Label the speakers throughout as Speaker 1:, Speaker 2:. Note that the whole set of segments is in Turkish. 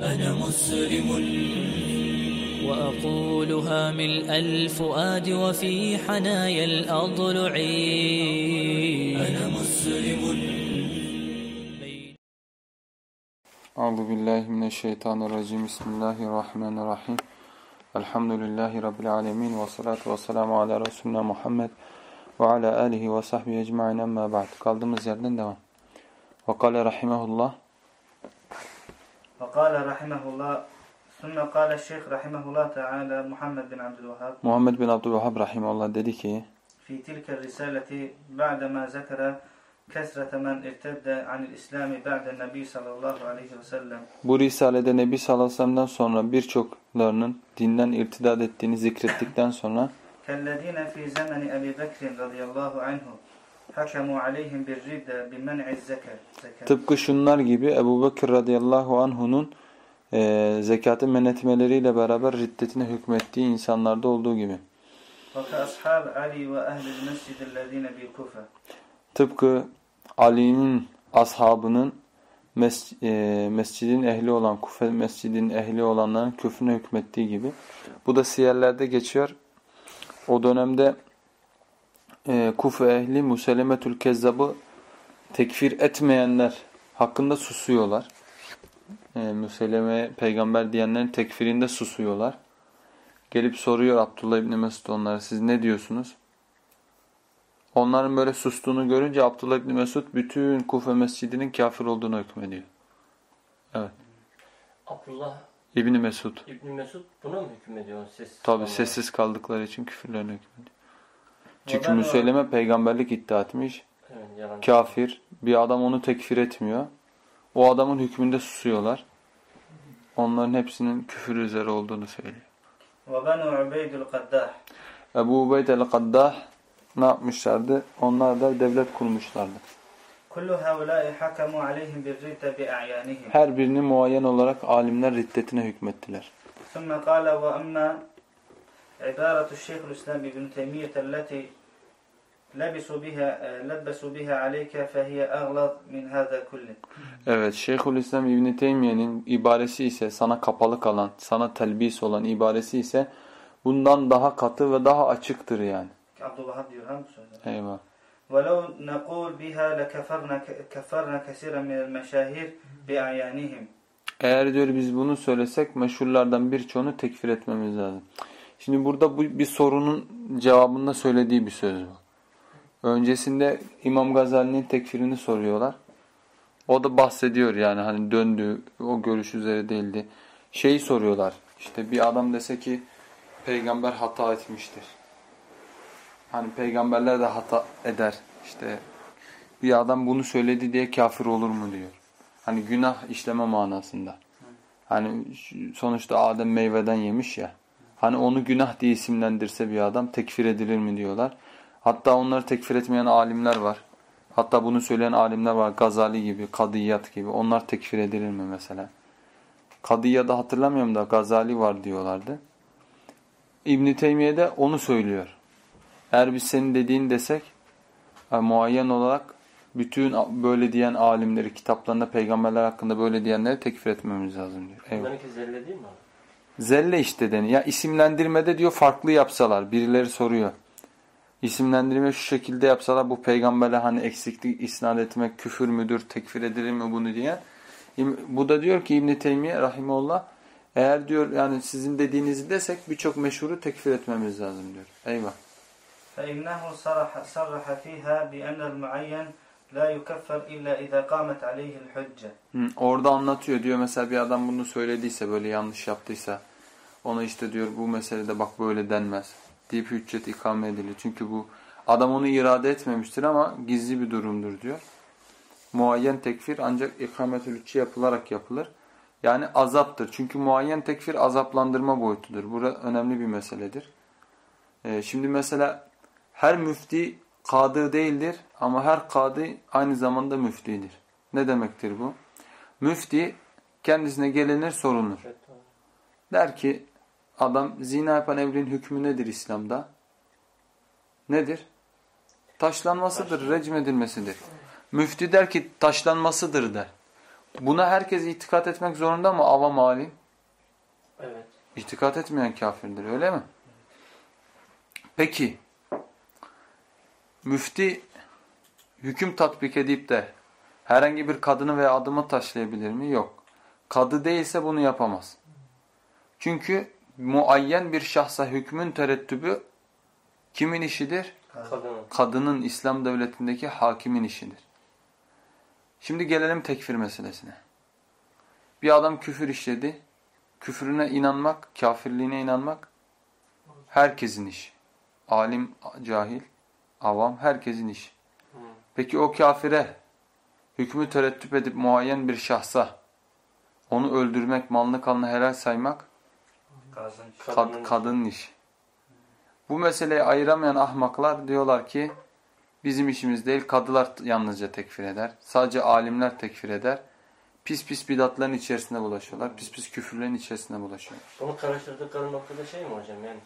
Speaker 1: أنا مسلم وأقولها ملء الفؤاد وفي حنايا الأضلع أنا مسلم
Speaker 2: أعوذ بالله من الشيطان الرجيم بسم الله الرحمن الرحيم الحمد لله رب العالمين والصلاة والسلام على Muhammed ve ala alihi ve sahbihi ecma'in emma ba'd. Kaldığımız yerden devam. Ve kâle rahimahullah.
Speaker 3: وقال رحمه الله ثم قال الشيخ رحمه الله تعالى محمد بن عبد الوهاب
Speaker 2: Muhammed bin Abdülvahhab rahimahullah dedi ki
Speaker 3: في تلك الرسالة بعدما ذكر كثرة من ارتد عن الإسلام بعد النبي صلى الله عليه وسلم
Speaker 2: bu risalede Nebi sallallahu aleyhi ve sellem'den sonra birçoklarının dinden irtidat ettiğini zikrettikten sonra
Speaker 3: كالذين في زمن أبي بكر رضي الله عنه
Speaker 2: Tıpkı şunlar gibi Ebu Bekir radıyallahu anh'unun e, zekatı men etmeleriyle beraber riddetine hükmettiği insanlarda olduğu gibi. Tıpkı Ali'nin ashabının mes e, mescidin ehli olan, Kufe mescidin ehli olanların küfrüne hükmettiği gibi. Bu da siyerlerde geçiyor. O dönemde e, Kufe ehli Muselemetül Kezzab'ı tekfir etmeyenler hakkında susuyorlar. E, Müseleme peygamber diyenlerin tekfirinde susuyorlar. Gelip soruyor Abdullah İbni Mesud onlara siz ne diyorsunuz? Onların böyle sustuğunu görünce Abdullah İbni Mesud bütün Kufe mescidinin kafir olduğunu hükmediyor. Evet.
Speaker 4: Abdullah
Speaker 2: İbni Mesud.
Speaker 4: İbni Mesud buna mı hükmediyor? Sessiz
Speaker 2: Tabi
Speaker 4: kalmalı.
Speaker 2: sessiz kaldıkları için küfürlerine hükmediyor. Çünkü
Speaker 3: Modern
Speaker 2: Müseyleme peygamberlik iddia etmiş.
Speaker 4: Evet, yalan.
Speaker 2: Kafir. Bir adam onu tekfir etmiyor. O adamın hükmünde susuyorlar. Onların hepsinin küfür üzere olduğunu söylüyor.
Speaker 3: وبنو عبيد القداح
Speaker 2: Ebu Ubeyd el-Kaddah ne yapmışlardı? Onlar da devlet kurmuşlardı.
Speaker 3: كل هؤلاء حكموا عليهم بالردة بأعيانهم
Speaker 2: Her birini muayyen olarak alimler riddetine hükmettiler.
Speaker 3: ثم قال وأما عبارة الشيخ الإسلام ابن تيمية التي لبسوا بها لبسوا بها عليك فهي أغلظ من هذا كله
Speaker 2: Evet, Şeyhülislam İbn Teymiye'nin ibaresi ise sana kapalı kalan, sana telbis olan ibaresi ise bundan daha katı ve daha açıktır yani.
Speaker 3: Abdullah diyor ha bu sözü.
Speaker 2: Eyvah.
Speaker 3: ولو نقول بها لكفرنا كفرنا كثيرا من المشاهير بأعيانهم
Speaker 2: Eğer diyor biz bunu söylesek meşhurlardan birçoğunu tekfir etmemiz lazım. Şimdi burada bu bir sorunun cevabında söylediği bir söz bu. Öncesinde İmam Gazali'nin tekfirini soruyorlar. O da bahsediyor yani hani döndü o görüş üzere değildi. Şeyi soruyorlar işte bir adam dese ki peygamber hata etmiştir. Hani peygamberler de hata eder. İşte bir adam bunu söyledi diye kafir olur mu diyor. Hani günah işleme manasında. Hani sonuçta Adem meyveden yemiş ya. Hani onu günah diye isimlendirse bir adam tekfir edilir mi diyorlar. Hatta onları tekfir etmeyen alimler var. Hatta bunu söyleyen alimler var. Gazali gibi, Kadiyat gibi. Onlar tekfir edilir mi mesela? Kadiyat'ı hatırlamıyorum da Gazali var diyorlardı. İbn-i Teymiye de onu söylüyor. Eğer biz senin dediğin desek yani muayyen olarak bütün böyle diyen alimleri kitaplarında peygamberler hakkında böyle diyenleri tekfir etmemiz lazım diyor. Eyvallah.
Speaker 4: Bunlarınki zelle değil mi?
Speaker 2: Zelle işte deniyor. Ya isimlendirmede diyor farklı yapsalar. Birileri soruyor. İsimlendirme şu şekilde yapsalar bu peygambere hani eksiklik isnat etmek küfür müdür, tekfir edilir mi bunu diye. Bu da diyor ki İbn Teymiye rahimehullah eğer diyor yani sizin dediğinizi desek birçok meşhuru tekfir etmemiz lazım diyor. Eyvah.
Speaker 3: فإنه صرح صرح فيها بأن المعين لا يكفر إلا إذا قامت عليه الحجة
Speaker 2: Hı, orada anlatıyor diyor mesela bir adam bunu söylediyse böyle yanlış yaptıysa ona işte diyor bu meselede bak böyle denmez deyip hüccet ikame edilir. Çünkü bu adam onu irade etmemiştir ama gizli bir durumdur diyor. Muayyen tekfir ancak ikametül hücce yapılarak yapılır. Yani azaptır. Çünkü muayyen tekfir azaplandırma boyutudur. Bu önemli bir meseledir. Ee, şimdi mesela her müfti kadı değildir ama her kadı aynı zamanda müftidir. Ne demektir bu? Müfti kendisine gelinir
Speaker 4: doğru.
Speaker 2: Der ki adam zina yapan evliliğin hükmü nedir İslam'da? Nedir? Taşlanmasıdır, recm edilmesidir. Müfti der ki taşlanmasıdır der. Buna herkes itikat etmek zorunda mı avam alim?
Speaker 4: Evet.
Speaker 2: İtikat etmeyen kafirdir öyle mi? Peki müfti hüküm tatbik edip de herhangi bir kadını veya adımı taşlayabilir mi? Yok. Kadı değilse bunu yapamaz. Çünkü muayyen bir şahsa hükmün terettübü kimin işidir?
Speaker 4: Kadının.
Speaker 2: Kadının İslam devletindeki hakimin işidir. Şimdi gelelim tekfir meselesine. Bir adam küfür işledi. Küfrüne inanmak, kafirliğine inanmak herkesin işi. Alim, cahil, avam herkesin işi. Peki o kafire hükmü terettüp edip muayyen bir şahsa onu öldürmek, malını kanını helal saymak
Speaker 3: Kazın.
Speaker 2: kad-
Speaker 4: Kadının-
Speaker 2: kadının işi. Bu meseleyi ayıramayan ahmaklar diyorlar ki bizim işimiz değil kadılar yalnızca tekfir eder. Sadece alimler tekfir eder. Pis pis bidatların içerisine bulaşıyorlar. Pis pis küfürlerin içerisine bulaşıyorlar.
Speaker 4: Bunu karıştırdıkları noktada şey mi hocam yani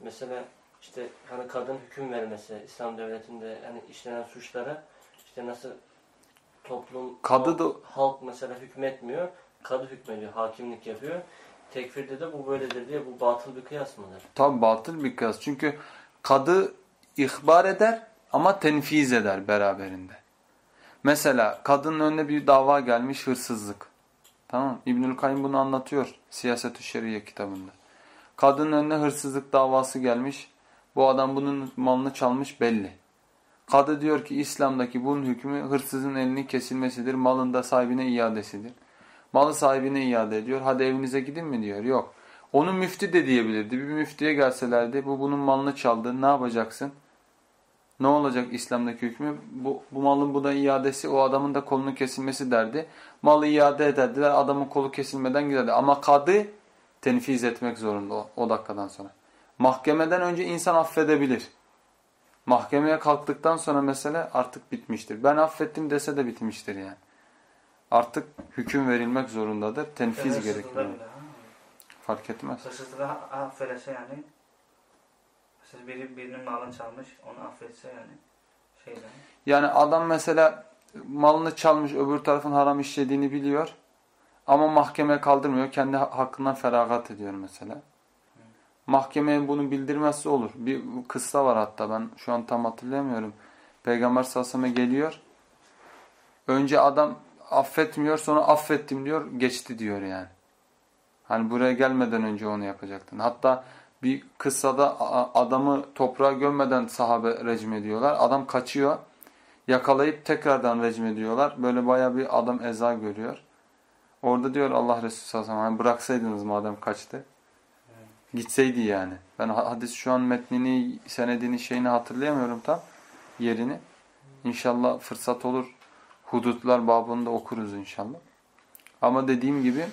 Speaker 4: mesela işte hani kadın hüküm vermesi İslam devletinde hani işlenen suçlara işte nasıl toplum
Speaker 2: Kadı
Speaker 4: halk,
Speaker 2: da-
Speaker 4: halk mesela hükmetmiyor kadı hükmediyor hakimlik yapıyor tekfirde de bu böyledir diye bu batıl bir kıyas mıdır?
Speaker 2: Tabi batıl bir kıyas. Çünkü kadı ihbar eder ama tenfiz eder beraberinde. Mesela kadının önüne bir dava gelmiş hırsızlık. Tamam İbnül Kayyum bunu anlatıyor Siyaset-ü Şeriye kitabında. Kadının önüne hırsızlık davası gelmiş. Bu adam bunun malını çalmış belli. Kadı diyor ki İslam'daki bunun hükmü hırsızın elinin kesilmesidir. Malın da sahibine iadesidir. Malı sahibine iade ediyor. Hadi evinize gidin mi diyor. Yok. Onu müfti de diyebilirdi. Bir müftiye gelselerdi bu bunun malını çaldı. Ne yapacaksın? Ne olacak İslam'daki hükmü? Bu, bu malın buna iadesi o adamın da kolunun kesilmesi derdi. Malı iade ederdiler. Adamın kolu kesilmeden giderdi. Ama kadı tenfiz etmek zorunda o, o dakikadan sonra. Mahkemeden önce insan affedebilir. Mahkemeye kalktıktan sonra mesele artık bitmiştir. Ben affettim dese de bitmiştir yani. Artık hüküm verilmek zorundadır. Tenfiz
Speaker 3: Hırsızlıkla
Speaker 2: gerekiyor. Fark etmez.
Speaker 3: Hırsızlığı affedese yani. Siz biri birinin malını çalmış, onu affetse yani. Şeyden.
Speaker 2: Yani adam mesela malını çalmış öbür tarafın haram işlediğini biliyor. Ama mahkemeye kaldırmıyor. Kendi ha- hakkından feragat ediyor mesela. Mahkemeye bunu bildirmezse olur. Bir kıssa var hatta ben şu an tam hatırlayamıyorum. Peygamber sallallahu geliyor. Önce adam affetmiyor sonra affettim diyor geçti diyor yani. Hani buraya gelmeden önce onu yapacaktın. Hatta bir kıssada adamı toprağa gömmeden sahabe rejim ediyorlar. Adam kaçıyor. Yakalayıp tekrardan rejim ediyorlar. Böyle baya bir adam eza görüyor. Orada diyor Allah Resulü sallallahu aleyhi "Hani bıraksaydınız madem kaçtı. Gitseydi yani. Ben ha- hadis şu an metnini, senedini, şeyini hatırlayamıyorum tam yerini. İnşallah fırsat olur. Hudutlar babında okuruz inşallah. Ama dediğim gibi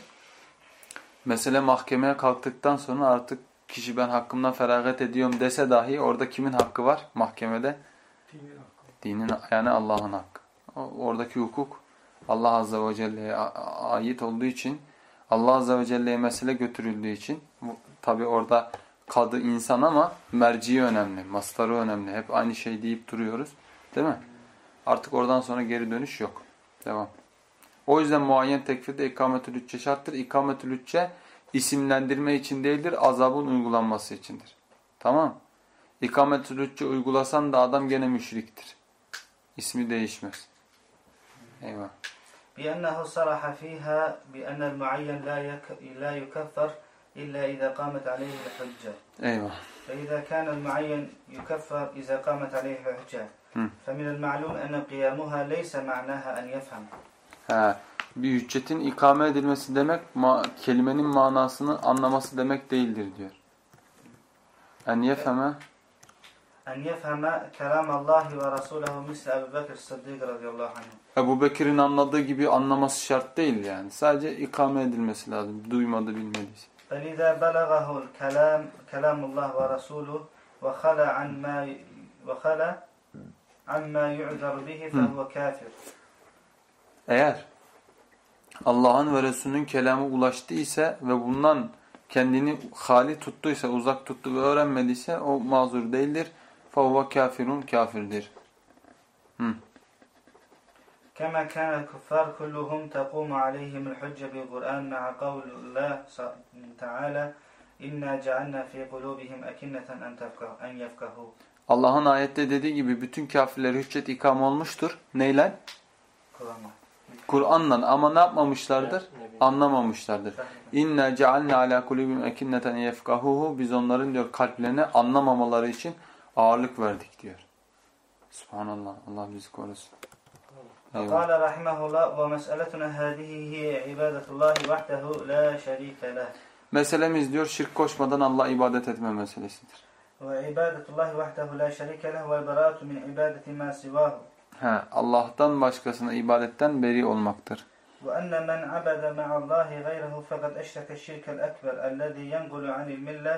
Speaker 2: mesele mahkemeye kalktıktan sonra artık kişi ben hakkımdan feragat ediyorum dese dahi orada kimin hakkı var mahkemede? Dinin yani Allah'ın hakkı. Oradaki hukuk Allah Azze ve Celle'ye ait olduğu için Allah Azze ve Celle'ye mesele götürüldüğü için tabi orada kadı insan ama merci önemli, mastarı önemli. Hep aynı şey deyip duruyoruz. Değil mi? Artık oradan sonra geri dönüş yok. Devam. O yüzden muayyen tekfirde ikametül hücce şarttır. İkametül hücce isimlendirme için değildir, azabın uygulanması içindir. Tamam İkametül hücce uygulasan da adam gene müşriktir. İsmi değişmez. Eyvah.
Speaker 3: بأنه صرح فيها بأن المعين لا يك... لا يكفر إلا إذا قامت عليه الحجة
Speaker 2: Eyvah.
Speaker 3: فإذا كان المعين يكفر إذا قامت عليه الحجة
Speaker 2: م.
Speaker 3: فمن المعلوم أن قيامها ليس معناها أن يفهم
Speaker 2: He, bir hüccetin ikame edilmesi demek ma kelimenin manasını anlaması demek değildir diyor. En yefeme
Speaker 3: أن يفهم كلام الله ورسوله مثل أبي بكر الصديق رضي الله عنه
Speaker 2: Ebu Bekir'in anladığı gibi anlaması şart değil yani. Sadece ikame edilmesi lazım. Duymadı bilmediyse.
Speaker 3: فإذا بلغه الكلام كلام الله ورسوله وخلى عن ما وخلى عما يعذر به فهو كافر
Speaker 2: Eğer Allah'ın ve Resulünün kelamı ulaştıysa ve bundan kendini hali tuttuysa, uzak tuttu ve öğrenmediyse o mazur değildir. فَهُوَ kafirun kafirdir. Hı.
Speaker 3: كما كان الكفار كلهم تقوم عليهم الحجة بالقرآن مع قول الله ص- تعالى إنا جعلنا في قلوبهم أكنة أن تفقه أن يفقهوا
Speaker 2: Allah'ın ayette dediği gibi bütün kafirlere hüccet ikam olmuştur. Neyle?
Speaker 3: Kur'an'a.
Speaker 2: Kur'an'la ama ne yapmamışlardır?
Speaker 4: Ne bileyim.
Speaker 2: Anlamamışlardır. İnna cealna ala kulubim ekinneten yefkahuhu biz onların diyor kalplerine anlamamaları için ağırlık verdik diyor. Subhanallah. Allah bizi korusun. Eyvallah.
Speaker 3: فقال رحمه الله ومسألتنا هذه هي عبادة الله وحده لا شريك له
Speaker 2: Meselemiz diyor şirk koşmadan Allah ibadet etme meselesidir.
Speaker 3: وعبادة الله وحده لا شريك له والبراءة من عبادة ما سواه
Speaker 2: He, Allah'tan başkasına ibadetten beri olmaktır.
Speaker 3: وأن من عبد مع الله غيره فقد أشرك الشرك الأكبر الذي ينقل عن الملة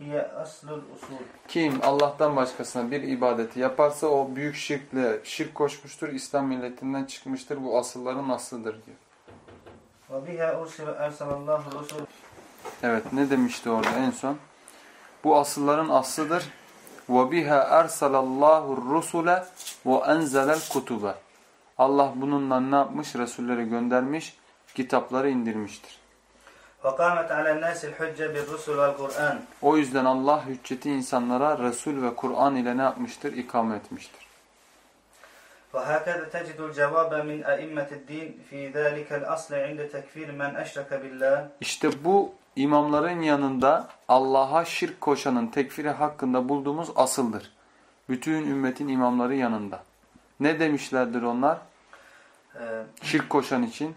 Speaker 3: هي أصل الأصول
Speaker 2: Kim Allah'tan başkasına bir ibadeti yaparsa o büyük şirkle şirk koşmuştur, İslam milletinden çıkmıştır. Bu asılların aslıdır diyor.
Speaker 3: وبها أرسل أرسل الله الرسل
Speaker 2: Evet ne demişti orada en son? Bu asılların aslıdır. وَبِهَا اَرْسَلَ اللّٰهُ الرُّسُلَ وَاَنْزَلَ الْكُتُبَ Allah bununla ne yapmış? Resulleri göndermiş, kitapları indirmiştir.
Speaker 3: وقامت على الناس الحجة بالرسل والقرآن
Speaker 2: O yüzden Allah hücceti insanlara Resul ve Kur'an ile ne yapmıştır? İkame etmiştir.
Speaker 3: وهكذا تجد الجواب من أئمة الدين في ذلك الأصل عند تكفير من أشرك بالله
Speaker 2: İşte bu imamların yanında Allah'a şirk koşanın tekfiri hakkında bulduğumuz asıldır. Bütün ümmetin imamları yanında. Ne demişlerdir onlar?
Speaker 3: آه،
Speaker 2: Şirk koşan için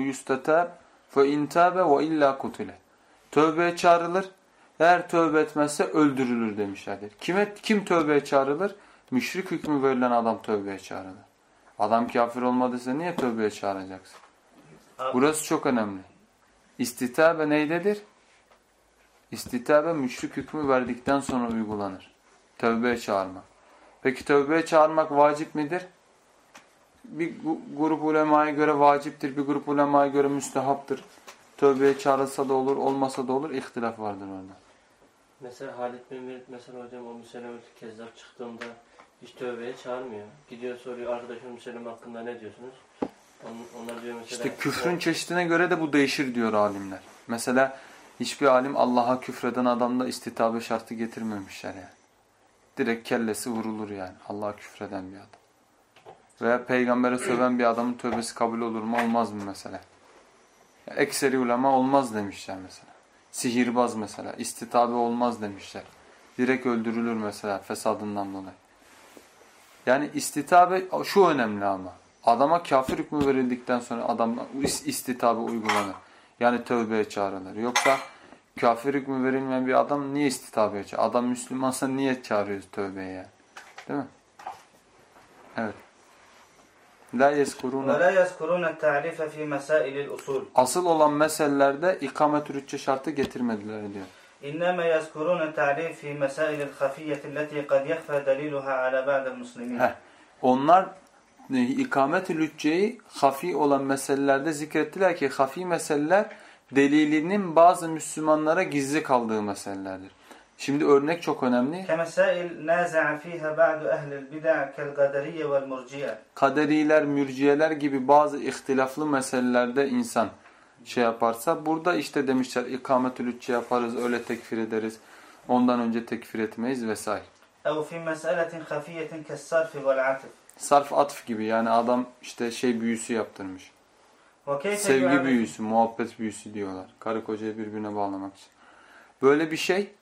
Speaker 2: yustatab fe intabe ve illa kutile. Tövbeye çağrılır. Eğer tövbe etmezse öldürülür demişlerdir. Kime kim tövbeye çağrılır? Müşrik hükmü verilen adam tövbeye çağrılır. Adam kafir olmadıysa niye tövbeye çağıracaksın? Burası çok önemli. İstitabe neydedir? İstitabe müşrik hükmü verdikten sonra uygulanır. Tövbeye çağırmak. Peki tövbeye çağırmak vacip midir? Bir grup ulemaya göre vaciptir, bir grup ulemaya göre müstehaptır. Tövbeye çağrılsa da olur, olmasa da olur. İhtilaf vardır orada.
Speaker 4: Mesela Halit bin Velid mesela hocam o Müseleme kezzap çıktığında hiç tövbeye çağırmıyor. Gidiyor soruyor arkadaşım Müseleme hakkında ne diyorsunuz? On- Onlar diyor mesela.
Speaker 2: İşte küfrün çeşidine göre de bu değişir diyor alimler. Mesela hiçbir alim Allah'a küfreden adamda istitabe şartı getirmemişler yani. Direkt kellesi vurulur yani. Allah'a küfreden bir adam. Veya peygambere söven bir adamın tövbesi kabul olur mu olmaz mı mesela? Ekseri ulema olmaz demişler mesela. Sihirbaz mesela. istitabe olmaz demişler. Direkt öldürülür mesela fesadından dolayı. Yani istitabe şu önemli ama. Adama kafir hükmü verildikten sonra adam istitabı uygulanır. Yani tövbeye çağrılır. Yoksa kafir hükmü verilmeyen bir adam niye istitabeye çağırır? Adam Müslümansa niye çağırıyoruz tövbeye yani? Değil mi? Evet. La yeskuruna.
Speaker 3: Ve la yeskuruna ta'rife fi mesailil usul.
Speaker 2: Asıl olan meselelerde ikamet-i rütçe şartı getirmediler diyor.
Speaker 3: İnneme yeskuruna ta'rif fi mesailil hafiyyeti leti kad yehfe deliluha ala ba'del
Speaker 2: muslimin. Onlar e, ikamet-ü lücceyi hafi olan meselelerde zikrettiler ki hafi meseleler delilinin bazı Müslümanlara gizli kaldığı meselelerdir. Şimdi örnek çok önemli.
Speaker 3: كمسائل نازع فيها بعض أهل البدع كالقدرية والمرجئة
Speaker 2: Kaderiler, mürciyeler gibi bazı ihtilaflı meselelerde insan şey yaparsa burada işte demişler ikamet-ü lücce yaparız, öyle tekfir ederiz. Ondan önce tekfir etmeyiz vesaire.
Speaker 3: أو في مسألة خفية كالصرف والعطف
Speaker 2: sarf atf gibi yani adam işte şey büyüsü yaptırmış. Sevgi büyüsü, muhabbet büyüsü diyorlar. Karı kocayı birbirine bağlamak için. Böyle bir şey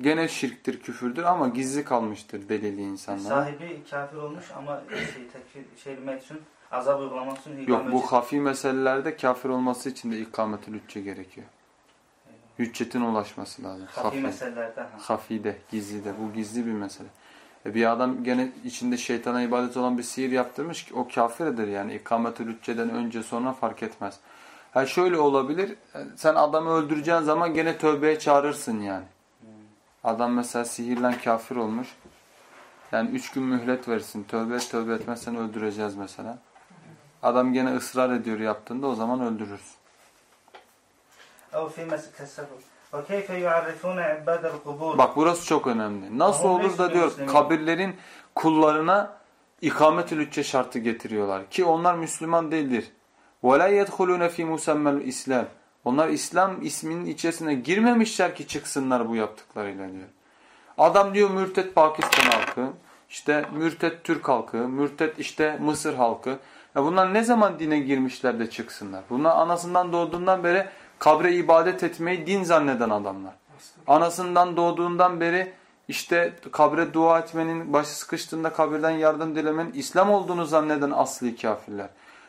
Speaker 2: gene şirktir, küfürdür ama gizli kalmıştır delili insanlara.
Speaker 3: Sahibi kafir olmuş ama şey, tekfir, şey metsun, azap uygulamak için
Speaker 2: Yok bu hafi meselelerde kafir olması için de ikamet-i lütçe gerekiyor. Hüccetin ulaşması lazım.
Speaker 3: Hafi, hafi meselelerde. Ha.
Speaker 2: Hafi de, gizli de. Bu gizli bir mesele. E bir adam gene içinde şeytana ibadet olan bir sihir yaptırmış ki o kafirdir yani. İkamet-ü lücceden önce sonra fark etmez. Ha şöyle olabilir. e, Sen adamı öldüreceğin zaman gene tövbeye çağırırsın yani. Adam mesela sihirlen kafir olmuş. Yani üç gün mühlet verirsin. Tövbe et, tövbe etmezsen öldüreceğiz mesela. Adam gene ısrar ediyor yaptığında o zaman öldürürsün.
Speaker 3: أو في مس كالسفر وكيف يعرفون عباد القبور
Speaker 2: Bak burası çok önemli. Nasıl
Speaker 3: Ama
Speaker 2: olur da
Speaker 3: Müslüman,
Speaker 2: diyor
Speaker 3: Müslüman.
Speaker 2: kabirlerin kullarına ikametül hücce şartı getiriyorlar ki onlar Müslüman değildir. وَلَا يَدْخُلُونَ فِي مُسَمَّ İslam. Onlar İslam isminin içerisine girmemişler ki çıksınlar bu yaptıklarıyla diyor. Adam diyor mürtet Pakistan halkı, işte mürtet Türk halkı, mürtet işte Mısır halkı. Ya bunlar ne zaman dine girmişler de çıksınlar? Bunlar anasından doğduğundan beri kabre ibadet etmeyi din zanneden adamlar. Anasından doğduğundan beri işte kabre dua etmenin, başı sıkıştığında kabirden yardım dilemenin İslam olduğunu zanneden asli kafirler.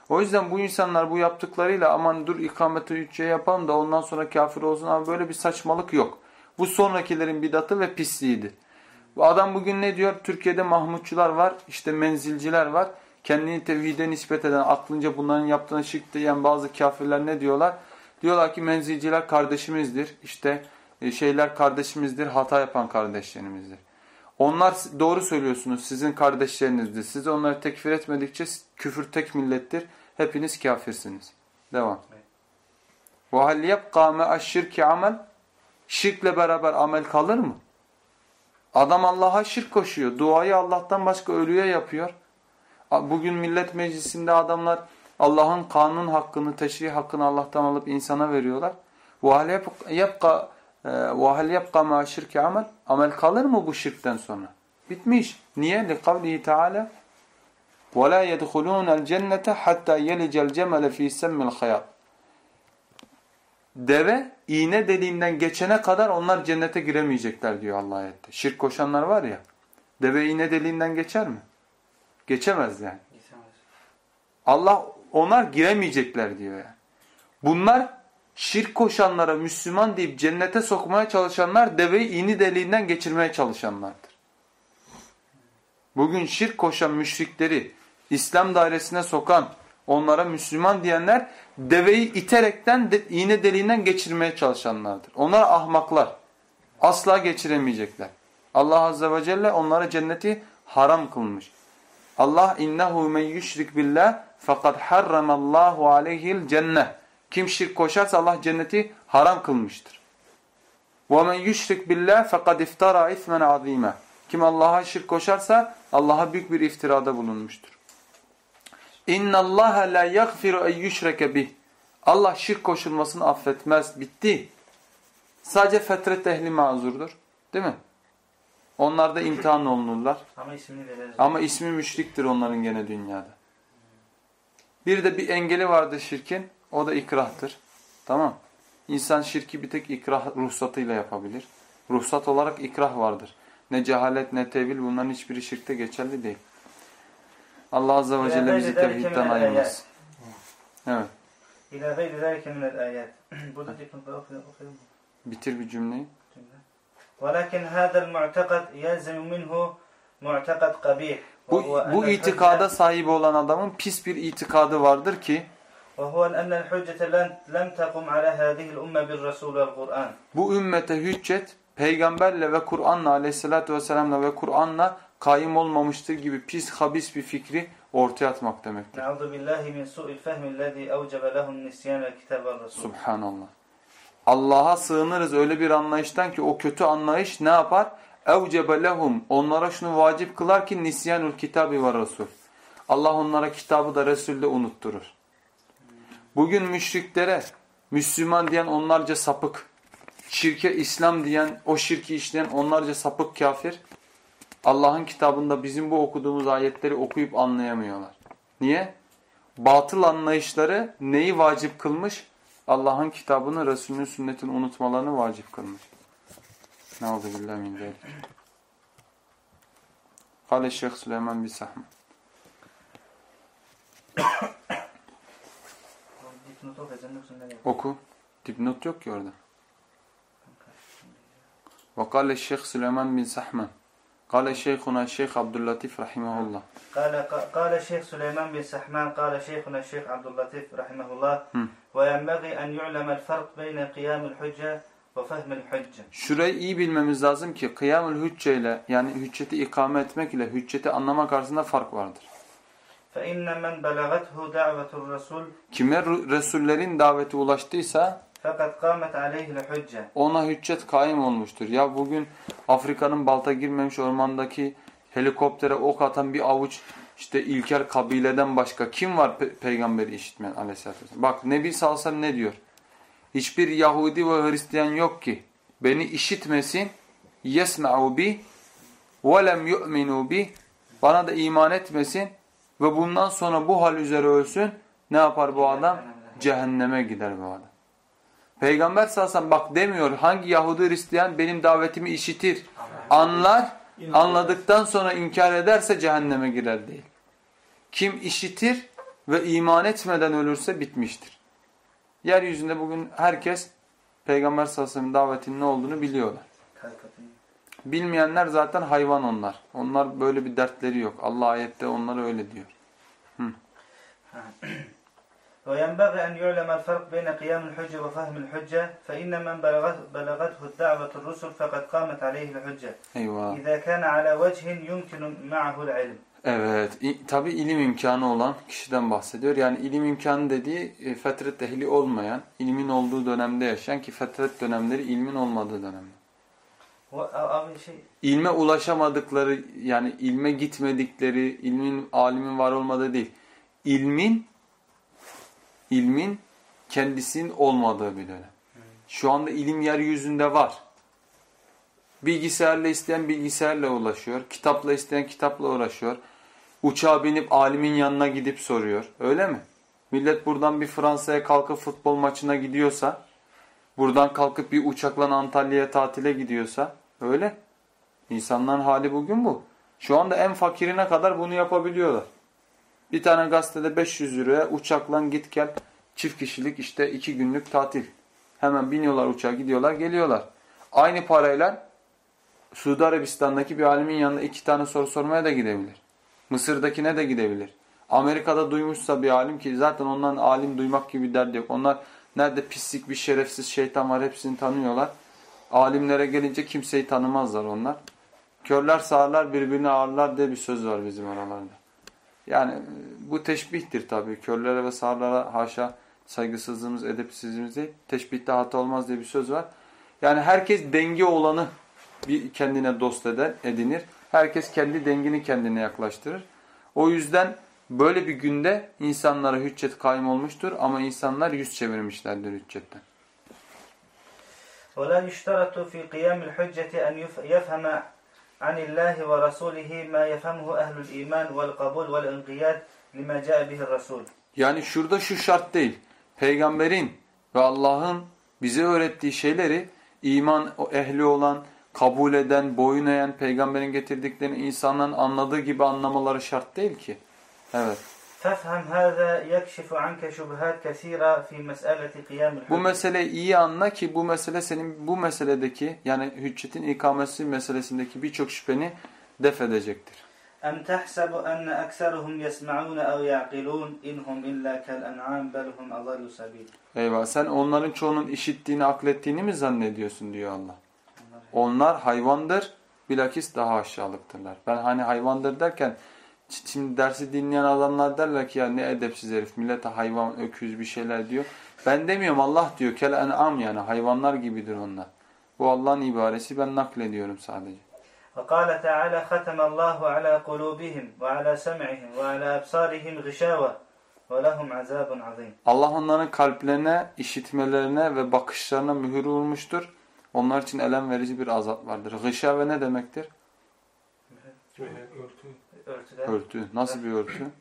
Speaker 2: O yüzden bu insanlar bu yaptıklarıyla aman dur ikameti yapalım da ondan sonra kafir olsun ama böyle bir saçmalık yok. Bu sonrakilerin bidatı ve pisliğidir. Bu adam bugün ne diyor? Türkiye'de Mahmutçular var, işte menzilciler var. Kendini tevhide nispet eden, aklınca bunların yaptığını şirk diyen bazı kafirler ne diyorlar? Diyorlar ki menzilciler kardeşimizdir. İşte e, şeyler kardeşimizdir, hata yapan kardeşlerimizdir. Onlar doğru söylüyorsunuz sizin kardeşlerinizdir. Siz onları tekfir etmedikçe küfür tek millettir. Hepiniz kafirsiniz. Devam. Ve hal yebqa me'aşşirki amel Şirkle beraber amel kalır mı? Adam Allah'a şirk koşuyor. Duayı Allah'tan başka ölüye yapıyor. Bugün millet meclisinde adamlar Allah'ın kanun hakkını, teşrih hakkını Allah'tan alıp insana veriyorlar. وَهَلْ يَبْقَى وَهَلْ يَبْقَى مَا şirki amel Amel kalır mı bu şirkten sonra? Bitmiş. Niye? لِقَوْلِهِ تَعَالَى وَلَا يَدْخُلُونَ الْجَنَّةَ حَتَّى يَلِجَ الْجَمَلَ ف۪ي سَمِّ الْخَيَاطِ Deve iğne deliğinden geçene kadar onlar cennete giremeyecekler diyor Allah ayette. Şirk koşanlar var ya. Deve iğne deliğinden geçer mi? Geçemez yani. Allah onlar giremeyecekler diyor yani. Bunlar şirk koşanlara Müslüman deyip cennete sokmaya çalışanlar deveyi iğne deliğinden geçirmeye çalışanlardır. Bugün şirk koşan müşrikleri İslam dairesine sokan onlara Müslüman diyenler deveyi iterekten de, iğne deliğinden geçirmeye çalışanlardır. Onlar ahmaklar. Asla geçiremeyecekler. Allah Azze ve Celle onlara cenneti haram kılmış. Allah innehu men yushrik billah fakat harramallahu aleyhil cennet. Kim şirk koşarsa Allah cenneti haram kılmıştır. وَمَنْ يُشْرِكْ بِاللّٰهِ فَقَدْ اِفْتَرَى اِثْمًا عَظ۪يمًا Kim Allah'a şirk koşarsa Allah'a büyük bir iftirada bulunmuştur. اِنَّ اللّٰهَ لَا يَغْفِرُ اَنْ يُشْرَكَ بِهِ Allah şirk koşulmasını affetmez. Bitti. Sadece fetret ehli mazurdur. Değil mi? Onlar da imtihan olunurlar.
Speaker 3: Ama ismini veririz.
Speaker 2: Ama ismi müşriktir onların gene dünyada. Bir de bir engeli vardır şirkin. O da ikrahtır. Tamam. İnsan şirki bir tek ikrah ruhsatıyla yapabilir. Ruhsat olarak ikrah vardır. Ne cehalet ne tevil bunların hiçbiri şirkte geçerli değil. Allah Azze ve Celle bizi tevhidden ayırmaz. Evet.
Speaker 3: İlâ gayri zâlike minel âyât. Burada dipnotları okuyalım mu?
Speaker 2: Bitir bir cümleyi.
Speaker 3: ولكن هذا المعتقد يلزم منه معتقد قبيح
Speaker 2: bu, bu itikada sahip olan adamın pis bir itikadı vardır ki bu ümmete hüccet peygamberle ve Kur'an'la aleyhissalatü vesselam'la ve Kur'an'la kaim olmamıştır gibi pis habis bir fikri ortaya atmak demektir. Subhanallah. Allah'a sığınırız öyle bir anlayıştan ki o kötü anlayış ne yapar? اَوْجَبَ lehum Onlara şunu vacip kılar ki nisyanul kitabi ve resul. Allah onlara kitabı da Resul'de unutturur. Bugün müşriklere Müslüman diyen onlarca sapık, şirke İslam diyen, o şirki işleyen onlarca sapık kafir, Allah'ın kitabında bizim bu okuduğumuz ayetleri okuyup anlayamıyorlar. Niye? Batıl anlayışları neyi vacip kılmış? Allah'ın kitabını, Resulünün sünnetini unutmalarını vacip kılmış. Nauzubillahi min zalik. Kale Şeyh Süleyman bin Sahma.
Speaker 3: Dipnotu okuyacağım yoksa nereye?
Speaker 2: Oku. Dipnot yok ki orada. Ve kale Şeyh Süleyman bin Sahman. Kale Şeyhuna Şeyh Abdüllatif rahimahullah.
Speaker 3: قال قال الشيخ سليمان بن سحمان قال شيخنا الشيخ عبد اللطيف رحمه الله
Speaker 2: Hı.
Speaker 3: وينبغي أن يعلم الفرق بين قيام الحجة وفهم الحجة
Speaker 2: Şurayı iyi bilmemiz lazım ki kıyamül hücce ile yani hücceti ikame etmek ile hücceti anlamak arasında fark vardır. Kime Resullerin daveti ulaştıysa ona hüccet kaim olmuştur. Ya bugün Afrika'nın balta girmemiş ormandaki helikoptere ok atan bir avuç işte ilkel kabileden başka kim var pe peygamberi işitmeyen aleyhissalatü? Bak Nebi sallallahu ne diyor? Hiçbir Yahudi ve Hristiyan yok ki beni işitmesin yesma'u bi ve lem yu'minu bi bana da iman etmesin ve bundan sonra bu hal üzere ölsün. Ne yapar bu adam? Cehenneme gider bu adam. Peygamber sallallahu bak demiyor hangi Yahudi Hristiyan benim davetimi işitir, anlar, anladıktan sonra inkar ederse cehenneme girer değil. Kim işitir ve iman etmeden ölürse bitmiştir. Yeryüzünde bugün herkes Peygamber sallallahu aleyhi ve sellem davetinin ne olduğunu biliyorlar.
Speaker 3: Kalkatın.
Speaker 2: Bilmeyenler zaten hayvan onlar. Onlar böyle bir dertleri yok. Allah ayette onlara öyle diyor.
Speaker 3: وينبغي أن يعلم الفرق بين قيام الحجة وفهم الحجة فإن من بلغت بلغته الدعوة الرسل فقد قامت عليه الحجة
Speaker 2: Eyvah.
Speaker 3: إذا كان على وجه يمكن معه العلم
Speaker 2: Evet, tabi ilim imkanı olan kişiden bahsediyor. Yani ilim imkanı dediği e, fetret ehli olmayan, ilmin olduğu dönemde yaşayan ki fetret dönemleri ilmin olmadığı
Speaker 3: dönemde.
Speaker 2: İlme ulaşamadıkları yani ilme gitmedikleri, ilmin alimin var olmadığı değil. İlmin ilmin kendisinin olmadığı bir dönem. Şu anda ilim yeryüzünde var. Bilgisayarla isteyen bilgisayarla ulaşıyor, kitapla isteyen kitapla uğraşıyor. Uçağa binip alimin yanına gidip soruyor. Öyle mi? Millet buradan bir Fransa'ya kalkıp futbol maçına gidiyorsa, buradan kalkıp bir uçakla Antalya'ya tatile gidiyorsa, öyle. İnsanların hali bugün bu. Şu anda en fakirine kadar bunu yapabiliyorlar. Bir tane gazetede 500 liraya uçakla git gel çift kişilik işte iki günlük tatil. Hemen biniyorlar uçağa gidiyorlar geliyorlar. Aynı parayla Suudi Arabistan'daki bir alimin yanına iki tane soru sormaya da gidebilir. Mısır'dakine de gidebilir. Amerika'da duymuşsa bir alim ki zaten ondan alim duymak gibi derdi yok. Onlar nerede pislik bir şerefsiz şeytan var hepsini tanıyorlar. Alimlere gelince kimseyi tanımazlar onlar. Körler sağırlar birbirini ağırlar diye bir söz var bizim aralarda. Yani e, bu teşbihtir tabii. Körlere ve sağırlara haşa saygısızlığımız, edepsizliğimiz değil. Teşbihte hata olmaz diye bir söz var. Yani herkes denge olanı bir kendine dost eder, edinir. Herkes kendi dengini kendine yaklaştırır. O yüzden böyle bir günde insanlara hüccet kaim olmuştur ama insanlar yüz çevirmişlerdir hüccetten.
Speaker 3: ولا يشترط في قيام الحجة أن يف- يفهم عن الله ورسوله ما يفهمه أهل الإيمان والقبول والانقياد لما جاء به الرسول
Speaker 2: Yani şurada şu şart değil. Peygamberin ve Allah'ın bize öğrettiği şeyleri iman ehli olan, kabul eden, boyun eğen, peygamberin getirdiklerini insanların anladığı gibi anlamaları şart değil ki. Evet.
Speaker 3: فافهم هذا يكشف عنك شبهات كثيرة في مسألة قيام
Speaker 2: Bu
Speaker 3: الحجة
Speaker 2: meseleyi iyi anla ki bu mesele senin bu meseledeki yani hüccetin ikamesi meselesindeki birçok şüpheni def edecektir.
Speaker 3: أم تحسب أن أكثرهم يسمعون أو يعقلون إنهم إلا كالأنعام بل هم أضل سبيل
Speaker 2: Eyvah sen onların çoğunun işittiğini, aklettiğini mi zannediyorsun diyor Allah. Onlar hayvandır, bilakis daha aşağılıktırlar. Ben hani hayvandır derken şimdi dersi dinleyen adamlar derler ki ya ne edepsiz herif millete hayvan, öküz bir şeyler diyor. Ben demiyorum Allah diyor kel en'am yani hayvanlar gibidir onlar. Bu Allah'ın ibaresi ben naklediyorum sadece.
Speaker 3: وقال تعالى ختم الله على قلوبهم وعلى سمعهم وعلى أبصارهم غشاوة ولهم عذاب عظيم
Speaker 2: Allah onların kalplerine, işitmelerine ve bakışlarına mühür vurmuştur. Onlar için elem verici bir azap vardır. Gışave ne demektir?
Speaker 5: Örtü.
Speaker 2: Örtü. Nasıl bir örtü?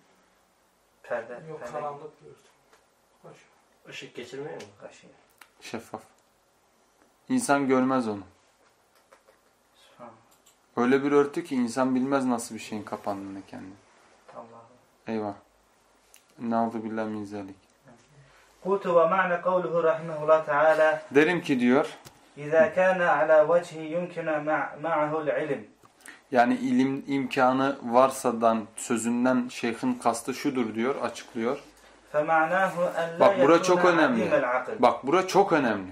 Speaker 3: Perde.
Speaker 5: Yok karanlık bir örtü. Kaş.
Speaker 4: Işık geçirmiyor mu
Speaker 3: kaşığı?
Speaker 2: Şeffaf. İnsan görmez onu. Öyle bir örtü ki insan bilmez nasıl bir şeyin kapandığını kendi.
Speaker 3: Allah.
Speaker 2: Eyvah. Nauzu billahi min.
Speaker 3: Kutu ve ma'ne kavluhu rahimehullah teala.
Speaker 2: Derim ki diyor.
Speaker 3: إذا كان على وجه يمكن مع معه العلم
Speaker 2: yani ilim imkanı varsadan sözünden şeyhin kastı şudur diyor, açıklıyor.
Speaker 3: فمعناه أن لا
Speaker 2: Bak bura
Speaker 3: يكون
Speaker 2: çok önemli.
Speaker 3: عديم العقل
Speaker 2: Bak bura çok önemli.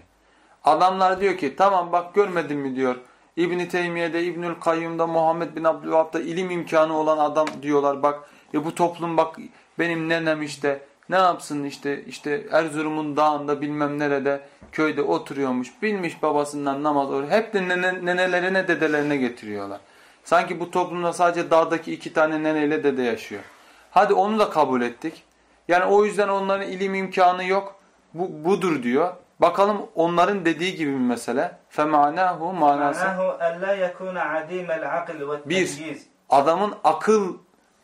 Speaker 2: Adamlar diyor ki tamam bak görmedin mi diyor. İbn Teymiye'de, İbnül Kayyum'da, Muhammed bin Abdülvahhab'da ilim imkanı olan adam diyorlar bak. Ya bu toplum bak benim nenem işte ne yapsın işte işte Erzurum'un dağında bilmem nerede köyde oturuyormuş. Bilmiş babasından namaz oruç. Hep de nene, nenelerine dedelerine getiriyorlar. Sanki bu toplumda sadece dağdaki iki tane neneyle dede yaşıyor. Hadi onu da kabul ettik. Yani o yüzden onların ilim imkanı yok. Bu budur diyor. Bakalım onların dediği gibi bir mesele. Femanahu manası. Bir adamın akıl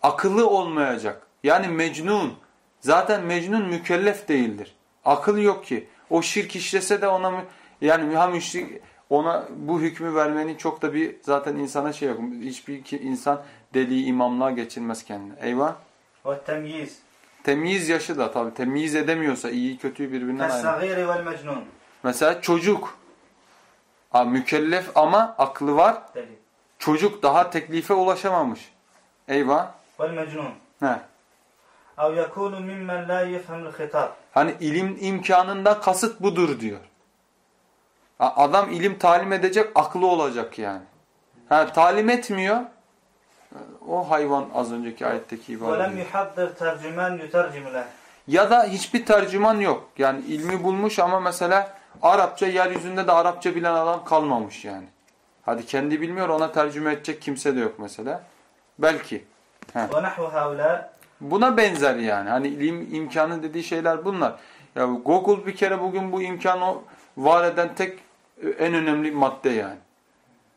Speaker 2: akıllı olmayacak. Yani mecnun Zaten Mecnun mükellef değildir. Akıl yok ki. O şirk işlese de ona yani müha müşrik ona bu hükmü vermenin çok da bir zaten insana şey yok. Hiçbir insan deli imamlığa geçirmez kendini. Eyvah.
Speaker 3: O
Speaker 2: temyiz. Temyiz yaşı da tabii. Temyiz edemiyorsa iyi kötüyü birbirinden ayırır. Mesela çocuk. Ha, mükellef ama aklı var.
Speaker 3: Deli.
Speaker 2: Çocuk daha teklife ulaşamamış. Eyvah.
Speaker 3: Vel mecnun.
Speaker 2: He.
Speaker 3: أو يكون ممن لا يفهم الخطاب
Speaker 2: Hani ilim imkanında kasıt budur diyor. Ha, Adam ilim talim edecek, aklı olacak yani. Ha, talim etmiyor. O hayvan az önceki ayetteki ibare.
Speaker 3: ولم يحضر ترجمان يترجم له
Speaker 2: Ya da hiçbir tercüman yok. Yani ilmi bulmuş ama mesela Arapça yeryüzünde de Arapça bilen adam kalmamış yani. Hadi kendi bilmiyor ona tercüme edecek kimse de yok mesela. Belki.
Speaker 3: ونحو هؤلاء
Speaker 2: Buna benzer yani. Hani ilim imkanı dediği şeyler bunlar. Ya Google bir kere bugün bu imkanı var eden tek e, en önemli madde yani.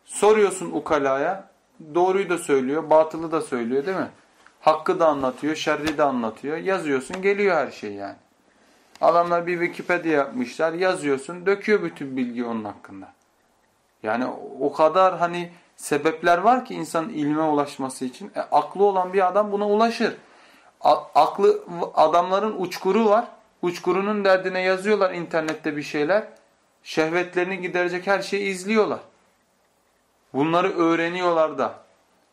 Speaker 2: Soruyorsun ukalaya, doğruyu da söylüyor, batılı da söylüyor değil mi? Hakkı da anlatıyor, şerri de anlatıyor. Yazıyorsun, geliyor her şey yani. Adamlar bir Wikipedia yapmışlar, yazıyorsun, döküyor bütün bilgi onun hakkında. Yani o kadar hani sebepler var ki insanın ilme ulaşması için. E, aklı olan bir adam buna ulaşır. Aklı adamların uçkuru var. Uçkurunun derdine yazıyorlar internette bir şeyler. Şehvetlerini giderecek her şeyi izliyorlar. Bunları öğreniyorlar da.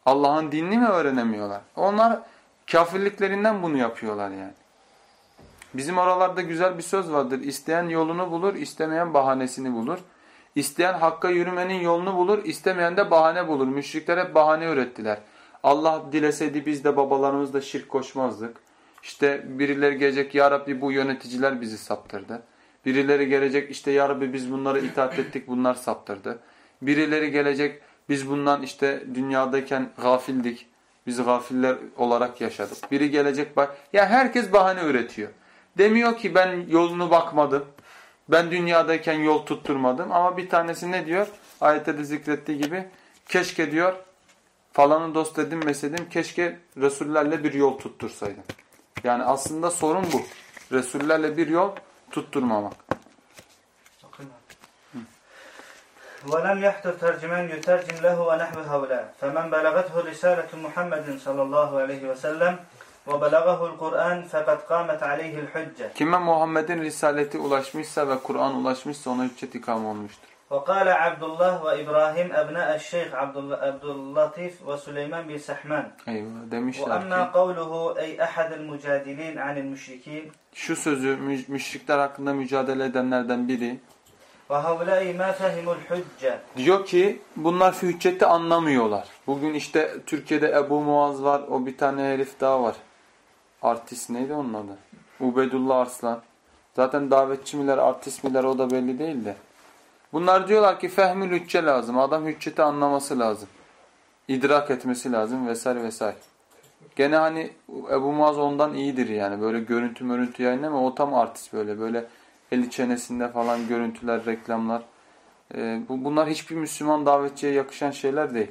Speaker 2: Allah'ın dinini mi öğrenemiyorlar? Onlar kafirliklerinden bunu yapıyorlar yani. Bizim oralarda güzel bir söz vardır. İsteyen yolunu bulur, istemeyen bahanesini bulur. İsteyen hakka yürümenin yolunu bulur, istemeyen de bahane bulur. Müşrikler hep bahane ürettiler. Allah dileseydi biz de babalarımız da şirk koşmazdık. İşte birileri gelecek ya Rabbi bu yöneticiler bizi saptırdı. Birileri gelecek işte ya Rabbi biz bunlara itaat ettik bunlar saptırdı. Birileri gelecek biz bundan işte dünyadayken gafildik. Biz gafiller olarak yaşadık. Biri gelecek bak. Ya herkes bahane üretiyor. Demiyor ki ben yolunu bakmadım. Ben dünyadayken yol tutturmadım. Ama bir tanesi ne diyor? Ayette de zikrettiği gibi. Keşke diyor falanı dost edinmeseydim. Keşke Resullerle bir yol tuttursaydım. Yani aslında sorun bu. Resullerle bir yol tutturmamak.
Speaker 3: ولم يحضر ترجمان يترجم له ونحو هؤلاء فمن بلغته رسالة محمد صلى الله عليه وسلم وبلغه القرآن فقد قامت عليه الحجة
Speaker 2: Kime Muhammed'in risaleti ulaşmışsa ve Kur'an ulaşmışsa ona hüccet ikam olmuştur.
Speaker 3: وقال عبد الله وإبراهيم أبناء الشيخ عبد الله- عبد اللطيف وسليمان بن سحمان
Speaker 2: Eyvallah demişler
Speaker 3: وأما
Speaker 2: ki
Speaker 3: قوله أي أحد المجادلين عن المشركين
Speaker 2: şu sözü mü- müşrikler hakkında mücadele edenlerden biri
Speaker 3: وهؤلاء ما فهموا الحجة
Speaker 2: diyor ki bunlar hücceti anlamıyorlar. Bugün işte Türkiye'de Ebu Muaz var o bir tane herif daha var. Artist neydi onun adı? Ubedullah Arslan. Zaten davetçi miler artist miler o da belli değil de. Bunlar diyorlar ki fehmül hücce lazım. Adam hücceti anlaması lazım. İdrak etmesi lazım vesaire vesaire. Gene hani Ebu Muaz ondan iyidir yani. Böyle görüntü mörüntü yayınlama o tam artist böyle. Böyle eli çenesinde falan görüntüler, reklamlar. Ee, bu, bunlar hiçbir Müslüman davetçiye yakışan şeyler değil.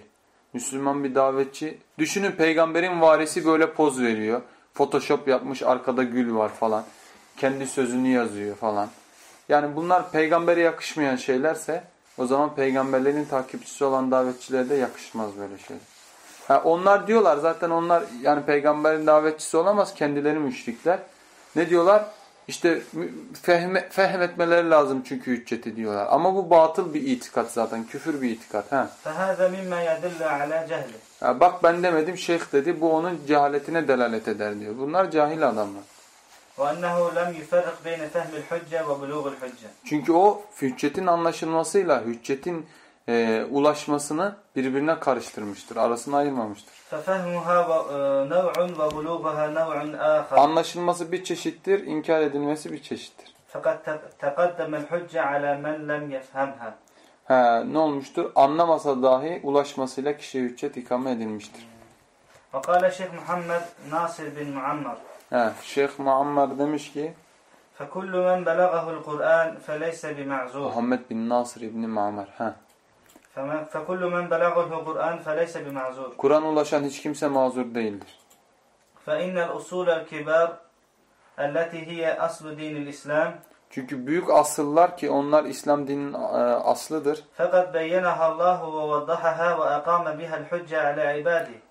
Speaker 2: Müslüman bir davetçi. Düşünün peygamberin varisi böyle poz veriyor. Photoshop yapmış arkada gül var falan. Kendi sözünü yazıyor falan. Yani bunlar peygambere yakışmayan şeylerse o zaman peygamberlerin takipçisi olan davetçilere de yakışmaz böyle şeyler. Ha, onlar diyorlar zaten onlar yani peygamberin davetçisi olamaz kendileri müşrikler. Ne diyorlar? İşte fehme, fehmetmeleri lazım çünkü hücceti diyorlar. Ama bu batıl bir itikat zaten. Küfür bir itikat. Ha. ha bak ben demedim şeyh dedi. Bu onun cehaletine delalet eder diyor. Bunlar cahil adamlar. Çünkü o hüccetin anlaşılmasıyla hüccetin e, ulaşmasını birbirine karıştırmıştır. Arasını ayırmamıştır.
Speaker 3: ففهمها و- آه، نوع وبلوغها نوع آخر
Speaker 2: Anlaşılması bir çeşittir, inkar edilmesi bir çeşittir.
Speaker 3: فقد ت- تقدم الحجة على من لم يفهمها
Speaker 2: He, ne olmuştur? Anlamasa dahi ulaşmasıyla kişiye hüccet ikame edilmiştir.
Speaker 3: وقال الشيخ محمد ناصر بن معمر
Speaker 2: He, Şeyh Muammer demiş ki
Speaker 3: فكل من بلغه القرآن فليس بمعذور
Speaker 2: Muhammed bin Nasır İbni Muammer. He.
Speaker 3: فمن- فكل من بلغه القرآن فليس بمعذور
Speaker 2: Kur'an ulaşan hiç kimse mazur değildir.
Speaker 3: فإن الأصول الكبار التي هي أصل دين الإسلام
Speaker 2: çünkü büyük asıllar ki onlar İslam dininin e, aslıdır.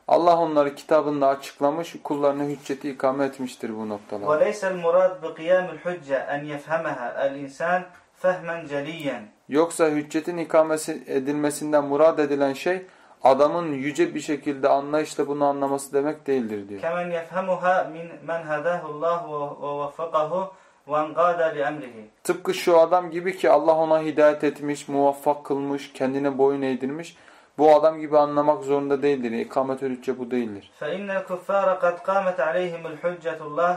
Speaker 2: Allah onları kitabında açıklamış, kullarına hücceti ikame etmiştir bu
Speaker 3: noktalar. Ve leysel murad bi kıyamil hucce en.
Speaker 2: Yoksa hüccetin ikamesi edilmesinden murad edilen şey adamın yüce bir şekilde anlayışla bunu anlaması demek değildir diyor.
Speaker 3: Kemen yefhemuha min men hadahu Allah
Speaker 2: Tıpkı şu adam gibi ki Allah ona hidayet etmiş, muvaffak kılmış, kendine boyun eğdirmiş. Bu adam gibi anlamak zorunda değildir. İkamet-ül hücce bu değildir.
Speaker 3: فإن الكفار قد قامت عليهم الحجة الله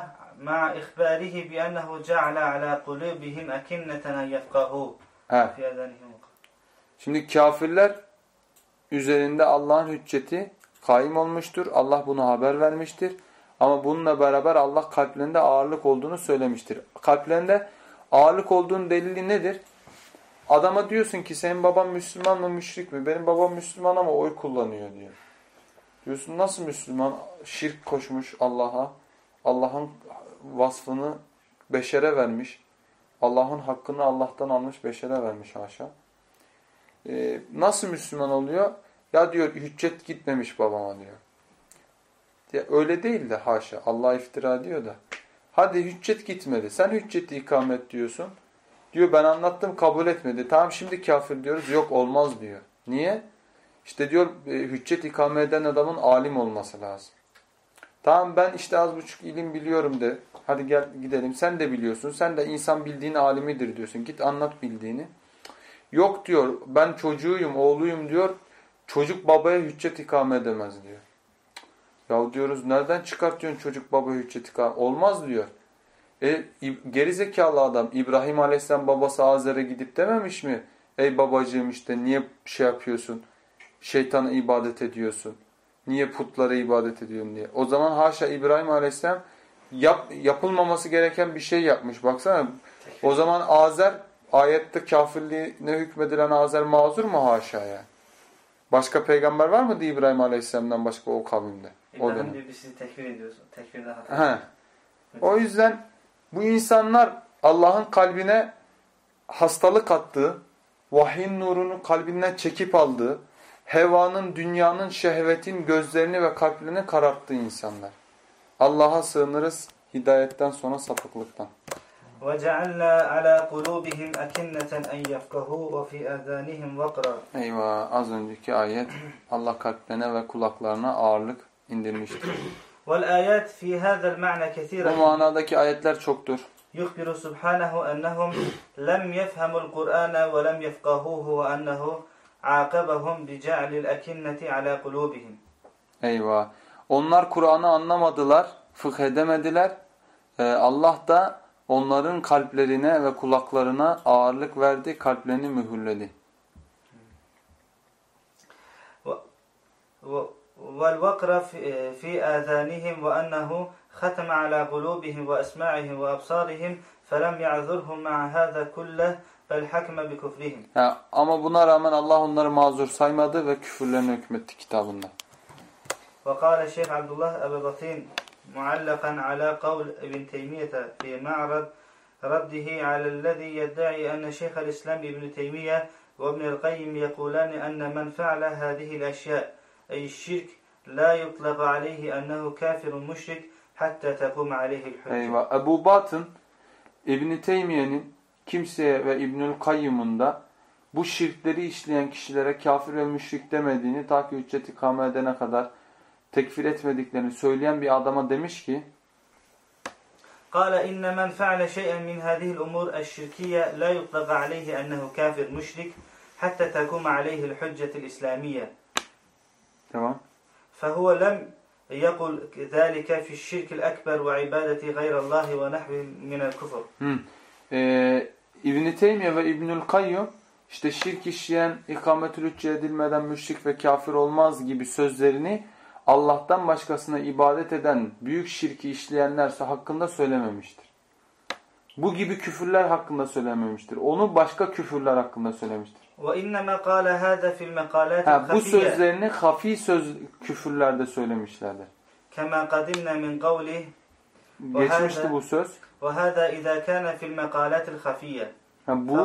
Speaker 3: مع إخباره بأنه جعل على قلوبهم أكنة أن يفقهوا
Speaker 2: He.
Speaker 3: في أذانهم
Speaker 2: Şimdi kafirler üzerinde Allah'ın hücceti kaim olmuştur. Allah bunu haber vermiştir. Ama bununla beraber Allah kalplerinde ağırlık olduğunu söylemiştir. Kalplerinde ağırlık olduğunun delili nedir? Adama diyorsun ki senin baban Müslüman mı müşrik mi? Benim babam Müslüman ama oy kullanıyor diyor. Diyorsun nasıl Müslüman? Şirk koşmuş Allah'a. Allah'ın vasfını beşere vermiş. Allah'ın hakkını Allah'tan almış beşere vermiş haşa. Ee, nasıl Müslüman oluyor? Ya diyor hüccet gitmemiş babama diyor. Ya öyle değil de haşa. Allah iftira diyor da. Hadi hüccet gitmedi. Sen hücceti ikamet diyorsun. Diyor ben anlattım kabul etmedi. Tamam şimdi kafir diyoruz. Yok olmaz diyor. Niye? İşte diyor e, hüccet ikame eden adamın alim olması lazım. Tamam ben işte az buçuk ilim biliyorum de. Hadi gel gidelim. Sen de biliyorsun. Sen de insan bildiğin alimidir diyorsun. Git anlat bildiğini. Yok diyor ben çocuğuyum, oğluyum diyor. Çocuk babaya hüccet ikame edemez diyor. Ya diyoruz nereden çıkartıyorsun çocuk babaya hüccet ikame? Olmaz diyor. E, gerizekalı adam İbrahim Aleyhisselam babası Azer'e gidip dememiş mi? Ey babacığım işte niye şey yapıyorsun? Şeytana ibadet ediyorsun. Niye putlara ibadet ediyorsun diye. O zaman haşa İbrahim Aleyhisselam yap, yapılmaması gereken bir şey yapmış. Baksana o zaman Azer ayette kafirliğine hükmedilen Azer mazur mu haşa ya? Başka peygamber var mıydı İbrahim Aleyhisselam'dan başka o kavimde? O
Speaker 3: İbrahim
Speaker 2: dönem.
Speaker 3: diyor biz sizi tekfir ediyoruz. Tekfirden hata.
Speaker 2: He. O yüzden bu insanlar Allah'ın kalbine hastalık attığı, vahyin nurunu kalbinden çekip aldığı, hevanın, dünyanın, şehvetin gözlerini ve kalplerini kararttığı insanlar. Allah'a sığınırız hidayetten sonra sapıklıktan.
Speaker 3: وجعلنا على قلوبهم أكنة أن يفقهوا وفي آذانهم وقرا
Speaker 2: Eyvah az önceki ayet Allah kalplerine ve kulaklarına ağırlık indirmiştir.
Speaker 3: والآيات في هذا المعنى
Speaker 2: Bu
Speaker 3: كثيرة
Speaker 2: manadaki ayetler çoktur.
Speaker 3: يخبر سبحانه أنهم لم يفهموا القرآن ولم يفقهوه وأنه عاقبهم بجعل الأكنة على قلوبهم
Speaker 2: Eyvah. Onlar Kur'an'ı anlamadılar, fıkh edemediler. Ee, Allah da onların kalplerine ve kulaklarına ağırlık verdi, kalplerini mühürledi.
Speaker 3: والوقر في آذانهم وأنه ختم على قلوبهم وأسماعهم وأبصارهم فلم يعذرهم مع هذا كله بل حكم بكفرهم
Speaker 2: ha, ama buna rağmen Allah onları mazur saymadı ve küfürlerini hükmetti kitabında.
Speaker 3: وقال الشيخ عبد الله البطين معلقا على قول ابن تيمية في معرض رده على الذي يدعي أن شيخ الإسلام ابن تيمية وابن القيم يقولان أن من فعل هذه الأشياء أي الشرك لا يطلق عليه أنه كافر مشرك حتى تقوم عليه الحجة
Speaker 2: Eyvah. Ebu Batın İbn Teymiye'nin kimseye ve İbnül Kayyım'ın da bu şirkleri işleyen kişilere kafir ve müşrik demediğini ta ki hüccet ikame edene kadar tekfir etmediklerini söyleyen bir adama demiş ki
Speaker 3: قال إن من فعل شيئا من هذه الأمور الشركية لا يطلق عليه أنه كافر مشرك حتى تقوم عليه الحجة الإسلامية
Speaker 2: Devam.
Speaker 3: فهو لم يقل ذلك في الشرك الأكبر وعبادة غير الله ونحوه من الكفر
Speaker 2: Hı. Ee, İbn Teymiye ve İbnül Kayyum işte şirk işleyen ikametül hücce edilmeden müşrik ve kafir olmaz gibi sözlerini Allah'tan başkasına ibadet eden büyük şirki işleyenler hakkında söylememiştir. Bu gibi küfürler hakkında söylememiştir. Onu başka küfürler hakkında söylemiştir. Ha, bu sözlerini hafi söz küfürlerde söylemişlerdir. Geçmişti bu söz. Ha, bu,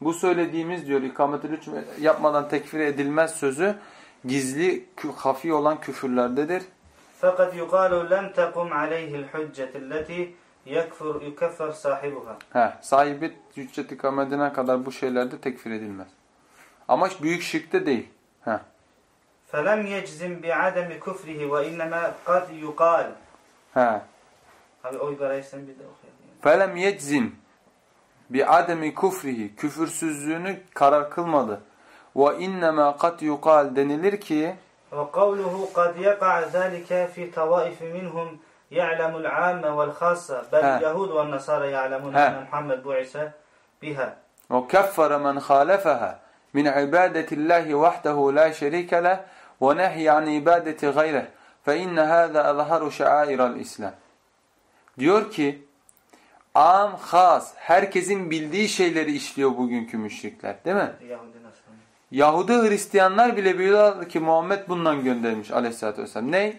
Speaker 2: bu söylediğimiz diyor ikametül üç yapmadan tekfir edilmez sözü gizli hafi olan küfürlerdedir.
Speaker 3: Fakat yuqalu lem tekum aleyhil hüccetilleti yekfur yukeffar sahibuha.
Speaker 2: He, sahibi hücceti kadar bu şeylerde tekfir edilmez. Ama büyük şirkte değil. He.
Speaker 3: فلم يجزم بعدم كفره وإنما قد يقال
Speaker 2: He.
Speaker 3: Abi o ibareyi sen bir de okuyalım.
Speaker 2: Felem yeczim bi ademi kufrihi küfürsüzlüğünü karar kılmadı. Ve innema kat yukal denilir ki
Speaker 3: وقوله قد يقع ذلك في طوائف منهم يعلم العامة والخاصة بل
Speaker 2: ها.
Speaker 3: اليهود والنصارى يعلمون
Speaker 2: ها.
Speaker 3: أن محمد بعث بها
Speaker 2: ve keffere men halefeha min ibadetillahi vahdehu la şerike leh ve nehy an ibadeti gayrih fe inne hâzâ ezharu şe'âirel İslam. Diyor ki am, has, herkesin bildiği şeyleri işliyor bugünkü müşrikler değil mi?
Speaker 3: Yahudi Nasrani.
Speaker 2: Yahudi Hristiyanlar bile biliyorlar ki Muhammed bundan göndermiş aleyhissalatü vesselam. Ne?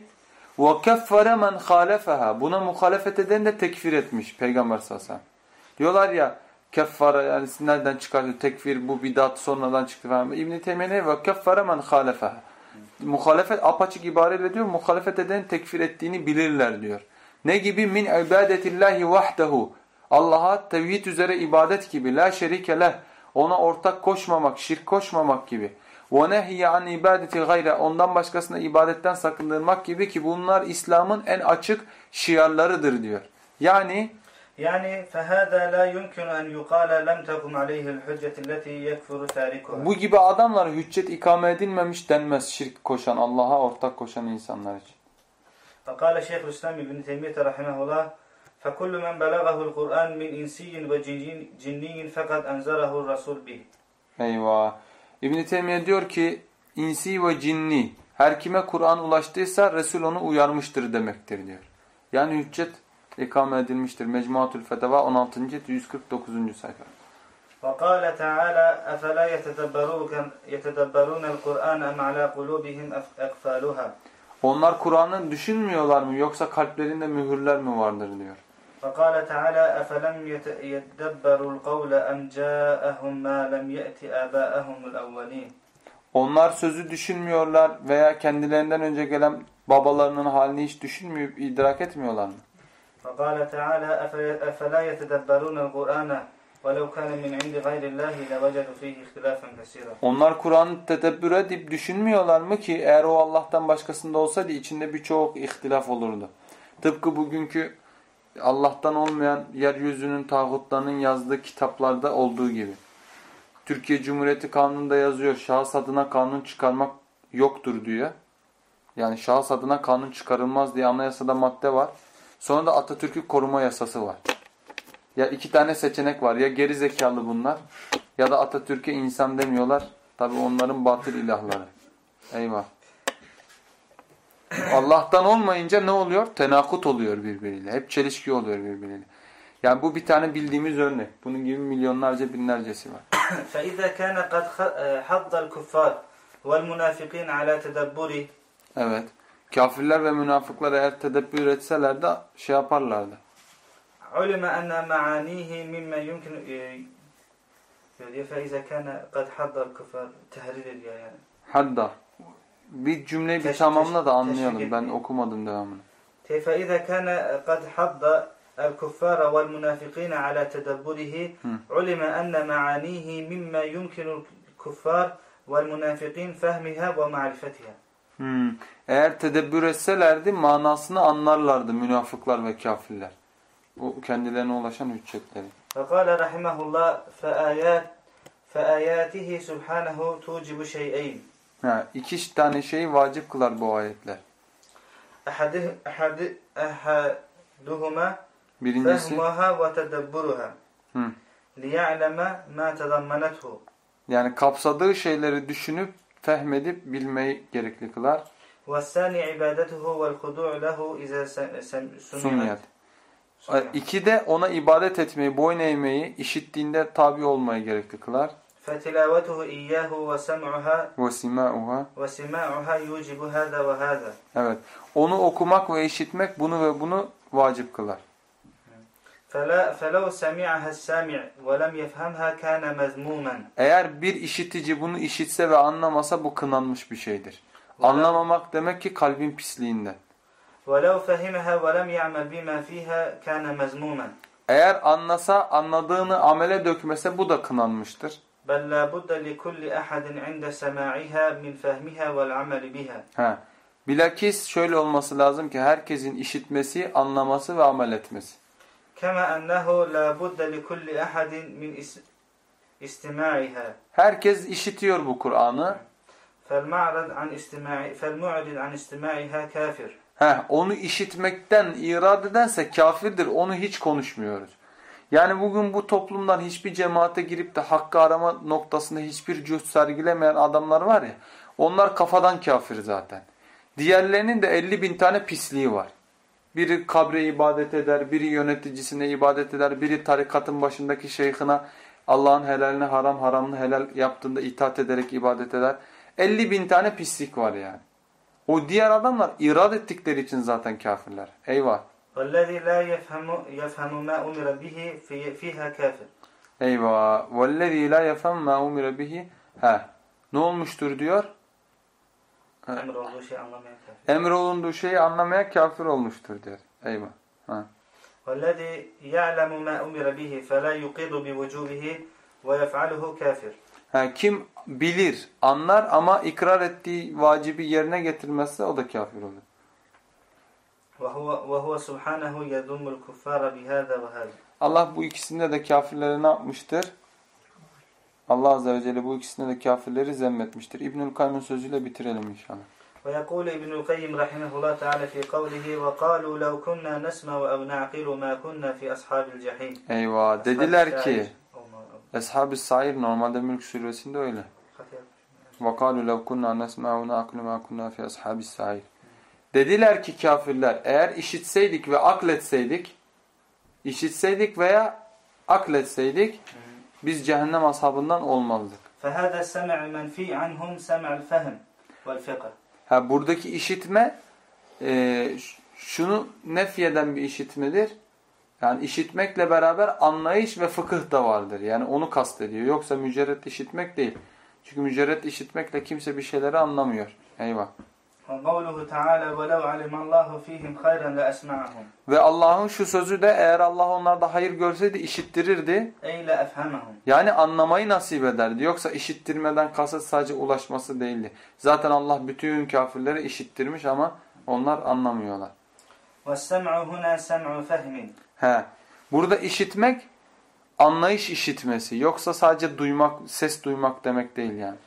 Speaker 2: وَكَفَّرَ مَنْ خَالَفَهَا Buna muhalefet eden de tekfir etmiş Peygamber sallallahu aleyhi ve sellem. Diyorlar ya keffara yani nereden çıkartıyor tekfir bu bidat sonradan çıktı falan. İbn-i Teymiye ne? وَكَفَّرَ مَنْ خَالَفَهَا Muhalefet apaçık ibareyle diyor muhalefet eden tekfir ettiğini bilirler diyor. Ne gibi? Min ibadetillahi vahdehu. Allah'a tevhid üzere ibadet gibi. La şerike leh. Ona ortak koşmamak, şirk koşmamak gibi. وَنَهِيَ عَنْ ibadeti gayre Ondan başkasına ibadetten sakındırmak gibi ki bunlar İslam'ın en açık şiarlarıdır diyor. Yani
Speaker 3: يعني فهذا لا يمكن أن يقال لم تقم عليه الحجة التي يكفر تاركها
Speaker 2: bu gibi adamlara hüccet ikame edilmemiş denmez şirk koşan, Allah'a ortak koşan insanlar için.
Speaker 3: فقال شيخ الإسلام ابن تيمية رحمه الله فكل من بلغه القرآن من إنسي وجني فقد أنزله الرسول به
Speaker 2: Eyvah. İbn-i Teymiye diyor ki insi ve cinni her kime Kur'an ulaştıysa Resul onu uyarmıştır demektir diyor. Yani hüccet ikame edilmiştir. Mecmuatül Feteva 16. 149. sayfa.
Speaker 3: وقال تعالى أفلا يتدبرون يتدبرون القرآن أم على قلوبهم أف- أقفالها
Speaker 2: Onlar Kur'an'ı düşünmüyorlar mı yoksa kalplerinde mühürler mi vardır diyor.
Speaker 3: وقال تعالى أفلم يت- يدبروا القول أم جاءهم ما لم يأت آباءهم الأولين
Speaker 2: Onlar sözü düşünmüyorlar veya kendilerinden önce gelen babalarının halini hiç düşünmeyip idrak etmiyorlar mı?
Speaker 3: وقال تعالى أف- أفلا يتدبرون القرآن ولو كان من عند غير الله لوجدوا فيه اختلافا كثيرا
Speaker 2: Onlar Kur'an'ı tedebbür edip düşünmüyorlar mı ki eğer o Allah'tan başkasında olsaydı içinde birçok ihtilaf olurdu. Tıpkı bugünkü Allah'tan olmayan yeryüzünün tağutlarının yazdığı kitaplarda olduğu gibi. Türkiye Cumhuriyeti Kanunu'nda yazıyor şahıs adına kanun çıkarmak yoktur diyor. Yani şahıs adına kanun çıkarılmaz diye anayasada madde var. Sonra da Atatürk'ü koruma yasası var. Ya iki tane seçenek var. Ya geri zekalı bunlar ya da Atatürk'e insan demiyorlar. Tabi onların batıl ilahları. Eyvah. Allah'tan olmayınca ne oluyor? Tenakut oluyor birbiriyle. Hep çelişki oluyor birbiriyle. Yani bu bir tane bildiğimiz örnek. Bunun gibi milyonlarca binlercesi var.
Speaker 3: فإذا كان قد خ- حض الكفار والمنافقين على تدبره
Speaker 2: Evet. Kafirler ve münafıklar eğer tedebbür etseler de şey yaparlardı.
Speaker 3: علم أن معانيه مما يمكن diyor فإذا كان قد حض الكفار tahrir ediyor yani.
Speaker 2: Hatta bir cümleyi bir
Speaker 3: Teşvik-
Speaker 2: tamamla da
Speaker 3: teşvik
Speaker 2: anlayalım. Ben
Speaker 3: etmeyin.
Speaker 2: okumadım devamını.
Speaker 3: فإذا كان قد حض الكفار والمنافقين على تدبره علم أن معانيه مما يمكن الكفار والمنافقين فهمها ومعرفتها
Speaker 2: Hmm. Eğer tedebbür etselerdi manasını anlarlardı münafıklar ve kafirler. O kendilerine ulaşan hüccetleri.
Speaker 3: فقال رحمه الله فآيات فآياته سبحانه توجب شيئين
Speaker 2: Ha, iki tane şeyi vacip kılar bu ayetler.
Speaker 3: أحد أحد أحدهما
Speaker 2: Birincisi
Speaker 3: فهمها وتدبرها
Speaker 2: Hı.
Speaker 3: ليعلم ما تضمنته
Speaker 2: yani kapsadığı şeyleri düşünüp fehmedip bilmeyi gerekli kılar.
Speaker 3: والثاني عبادته والخضوع له إذا س- سم-
Speaker 2: Sunniyet.
Speaker 3: سمعت
Speaker 2: İki de ona ibadet etmeyi, boyun eğmeyi, işittiğinde tabi olmayı gerekli kılar.
Speaker 3: فتلاوته إياه وسمعها
Speaker 2: وَسِمَاؤُهَا
Speaker 3: وسماعها يوجب هذا وهذا
Speaker 2: Evet. Onu okumak ve işitmek bunu ve bunu vacip kılar.
Speaker 3: فلا فلو سمعها السامع ولم يفهمها كان مذموما
Speaker 2: Eğer bir işitici bunu işitse ve anlamasa bu kınanmış bir şeydir. Anlamamak demek ki kalbin pisliğinden.
Speaker 3: ولو فهمها ولم يعمل بما فيها كان مذموما
Speaker 2: Eğer anlasa, anladığını amele dökmese bu da kınanmıştır.
Speaker 3: بل لا بد لكل أحد عند سماعها من فهمها والعمل بها
Speaker 2: He. Bilakis şöyle olması lazım ki herkesin işitmesi, anlaması ve amel etmesi.
Speaker 3: Kema ennehu la budde li kulli ahadin min istimaiha.
Speaker 2: Herkes işitiyor bu Kur'an'ı.
Speaker 3: Fel ma'rad an istimai fel mu'rid an istimaiha kafir.
Speaker 2: Heh, onu işitmekten irad edense kafirdir. Onu hiç konuşmuyoruz. Yani bugün bu toplumdan hiçbir cemaate girip de hakkı arama noktasında hiçbir cüht sergilemeyen adamlar var ya. Onlar kafadan kafir zaten. Diğerlerinin de 50 bin tane pisliği var. Biri kabre ibadet eder, biri yöneticisine ibadet eder, biri tarikatın başındaki şeyhine Allah'ın helaline haram, haramını helal yaptığında itaat ederek ibadet eder. 50 bin tane pislik var yani. O diğer adamlar irad ettikleri için zaten kafirler. Eyvah.
Speaker 3: والذي لا يفهم يفهم ما أمر به في فيها كافر
Speaker 2: Eyvah. وَالَّذ۪ي لَا يَفَمْ مَا اُمِرَ بِهِ He. Ne olmuştur diyor? Ha.
Speaker 3: أمر olduğu şey anlamayan kafir.
Speaker 2: Emrolunduğu şeyi anlamaya kafir olmuştur diyor. Eyvah. Ha.
Speaker 3: والذي يعلم ما أمر به فلا يقر بوجوبه ويفعله كافر
Speaker 2: Ha, kim bilir, anlar ama ikrar ettiği vacibi yerine getirmezse o da kafir olur.
Speaker 3: وهو وهو سبحانه يذم الكفار بهذا وهذا
Speaker 2: Allah bu ikisinde de kafirleri ne yapmıştır? Allah Azze ve Celle bu ikisinde de kafirleri zemmetmiştir. İbnül Kayyum'un sözüyle bitirelim inşallah.
Speaker 3: ويقول ابن القيم رحمه الله تعالى في قوله وقالوا لو كنا نسمع أو نعقل ما كنا في أصحاب الجحيم
Speaker 2: Eyvah. Dediler ki
Speaker 3: أصحاب
Speaker 2: Eshab-ı Sair normalde Mülk suresinde öyle.
Speaker 3: الشعير.
Speaker 2: وَقَالُوا لَوْ كُنَّا نَسْمَعُ وَنَعْقِلُ مَا كُنَّا فِي أَصْحَابِ السَّعِيرِ Dediler ki kafirler eğer işitseydik ve akletseydik işitseydik veya akletseydik biz cehennem ashabından olmazdık.
Speaker 3: فهذا السمع المنفي عنهم سمع الفهم والفقه
Speaker 2: Ha, buradaki işitme e, ş- şunu nefyeden bir işitmedir. Yani işitmekle beraber anlayış ve fıkıh da vardır. Yani onu kastediyor. Yoksa mücerret işitmek değil. Çünkü mücerret işitmekle kimse bir şeyleri anlamıyor. Eyvah. Ve Allah'ın şu sözü de eğer Allah onlarda hayır görseydi işittirirdi. Yani anlamayı nasip ederdi. Yoksa işittirmeden kasıt sadece ulaşması değildi. Zaten Allah bütün kafirleri işittirmiş ama onlar anlamıyorlar. He. Burada işitmek anlayış işitmesi. Yoksa sadece duymak, ses duymak demek değil yani.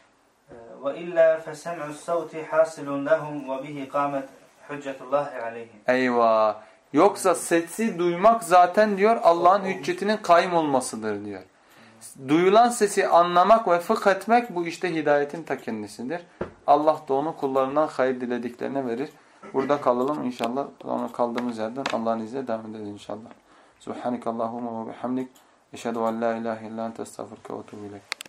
Speaker 3: وإلا فسمع الصوت حاصل لهم وبه قامت حجة الله عليهم
Speaker 2: Eyvah. Yoksa sesi duymak zaten diyor Allah'ın hüccetinin kaim olmasıdır diyor. Duyulan sesi anlamak ve fıkh etmek bu işte hidayetin ta kendisidir. Allah da onu kullarından hayır dilediklerine verir. Burada kalalım inşallah. Sonra kaldığımız yerden Allah'ın izniyle devam ederiz inşallah. Subhanekallahumma ve bihamdik. Eşhedü en la ilahe illa ente estağfurke ve etûbü ileyk.